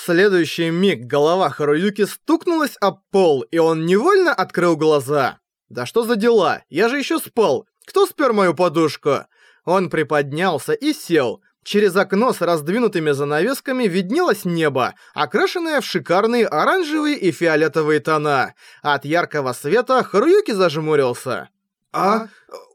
следующий миг голова Харуюки стукнулась об пол, и он невольно открыл глаза. «Да что за дела? Я же еще спал! Кто спер мою подушку?» Он приподнялся и сел. Через окно с раздвинутыми занавесками виднелось небо, окрашенное в шикарные оранжевые и фиолетовые тона. От яркого света Харуюки зажмурился. «А?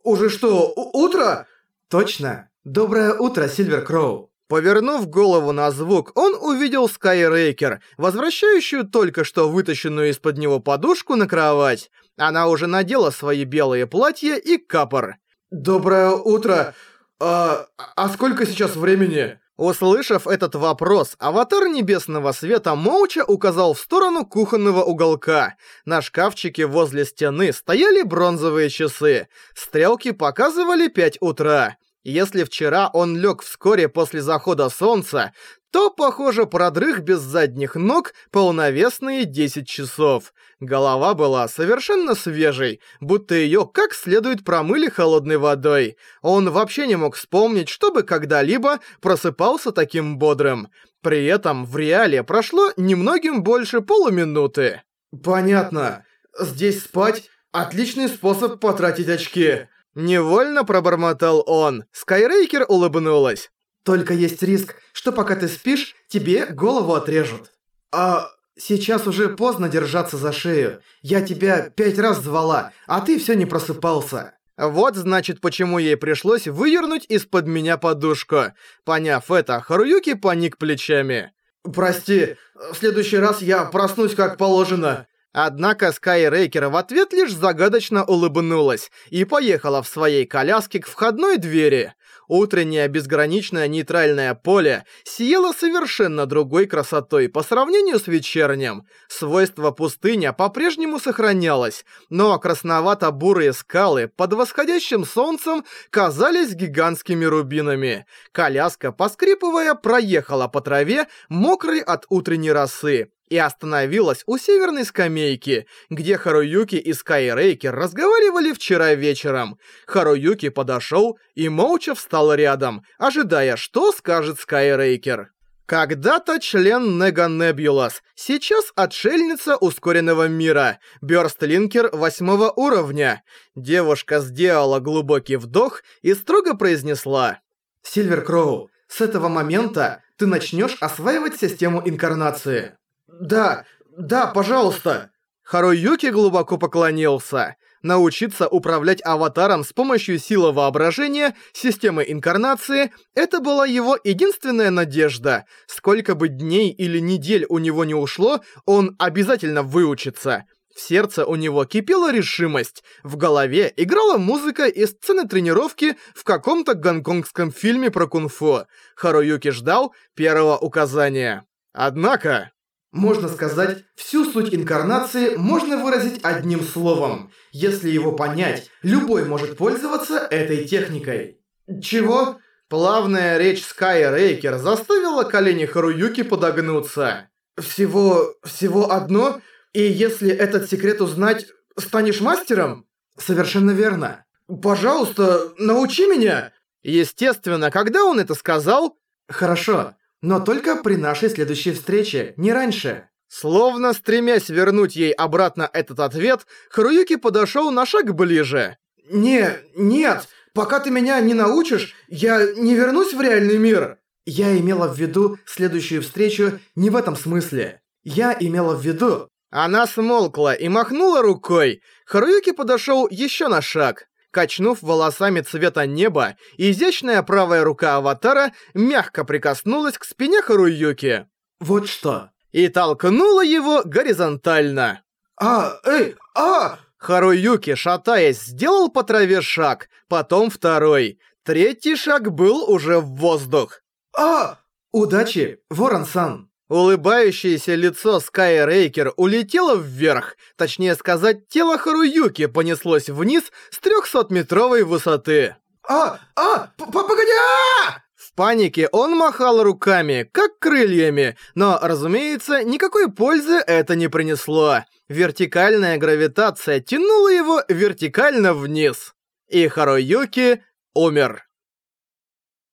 Уже что, утро?» «Точно! Доброе утро, Сильвер Кроу!» Повернув голову на звук, он увидел Скайрейкер, возвращающую только что вытащенную из-под него подушку на кровать. Она уже надела свои белые платья и капор. «Доброе утро! А, а сколько сейчас времени?» Услышав этот вопрос, аватар Небесного Света молча указал в сторону кухонного уголка. На шкафчике возле стены стояли бронзовые часы. Стрелки показывали 5 утра. Если вчера он лег вскоре после захода солнца, то, похоже, продрых без задних ног полновесные 10 часов. Голова была совершенно свежей, будто ее как следует промыли холодной водой. Он вообще не мог вспомнить, чтобы когда-либо просыпался таким бодрым. При этом в реале прошло немногим больше полуминуты. «Понятно. Здесь спать — отличный способ потратить очки». Невольно пробормотал он. Скайрейкер улыбнулась. «Только есть риск, что пока ты спишь, тебе голову отрежут». «А сейчас уже поздно держаться за шею. Я тебя пять раз звала, а ты все не просыпался». Вот значит, почему ей пришлось вывернуть из-под меня подушку. Поняв это, Харуюки поник плечами. «Прости, в следующий раз я проснусь как положено». Однако Скай Рейкер в ответ лишь загадочно улыбнулась и поехала в своей коляске к входной двери. Утреннее безграничное нейтральное поле сияло совершенно другой красотой по сравнению с вечерним. Свойство пустыня по-прежнему сохранялось, но красновато-бурые скалы под восходящим солнцем казались гигантскими рубинами. Коляска, поскрипывая, проехала по траве, мокрой от утренней росы и остановилась у северной скамейки, где Харуюки и Скайрейкер разговаривали вчера вечером. Харуюки подошел и молча встал рядом, ожидая, что скажет Скайрейкер. Когда-то член Нега Небулас, сейчас отшельница ускоренного мира, Бёрстлинкер восьмого уровня. Девушка сделала глубокий вдох и строго произнесла. «Сильвер Кроу, с этого момента ты начнешь осваивать систему инкарнации». «Да, да, пожалуйста!» Харуюки глубоко поклонился. Научиться управлять аватаром с помощью силы воображения, системы инкарнации — это была его единственная надежда. Сколько бы дней или недель у него не ушло, он обязательно выучится. В сердце у него кипела решимость, в голове играла музыка и сцены тренировки в каком-то гонконгском фильме про кунг-фу. Харуюки ждал первого указания. Однако... Можно сказать, всю суть инкарнации можно выразить одним словом. Если его понять, любой может пользоваться этой техникой. Чего? Плавная речь Скай Рейкер заставила колени Харуюки подогнуться. Всего... всего одно? И если этот секрет узнать, станешь мастером? Совершенно верно. Пожалуйста, научи меня! Естественно, когда он это сказал... Хорошо. Но только при нашей следующей встрече, не раньше. Словно стремясь вернуть ей обратно этот ответ, Харуюки подошел на шаг ближе. «Не, нет, пока ты меня не научишь, я не вернусь в реальный мир!» Я имела в виду следующую встречу не в этом смысле. Я имела в виду... Она смолкла и махнула рукой. Харуюки подошел еще на шаг. Качнув волосами цвета неба, изящная правая рука Аватара мягко прикоснулась к спине Харуюки. «Вот что!» И толкнула его горизонтально. «А, эй, а!» Харуюки, шатаясь, сделал по траве шаг, потом второй. Третий шаг был уже в воздух. «А! Удачи, Ворон-сан!» Улыбающееся лицо Скай Рейкер улетело вверх, точнее сказать, тело Харуюки понеслось вниз с 300-метровой высоты. «А! А! П -п Погоди! А, -а, а!» В панике он махал руками, как крыльями, но, разумеется, никакой пользы это не принесло. Вертикальная гравитация тянула его вертикально вниз. И Харуюки умер.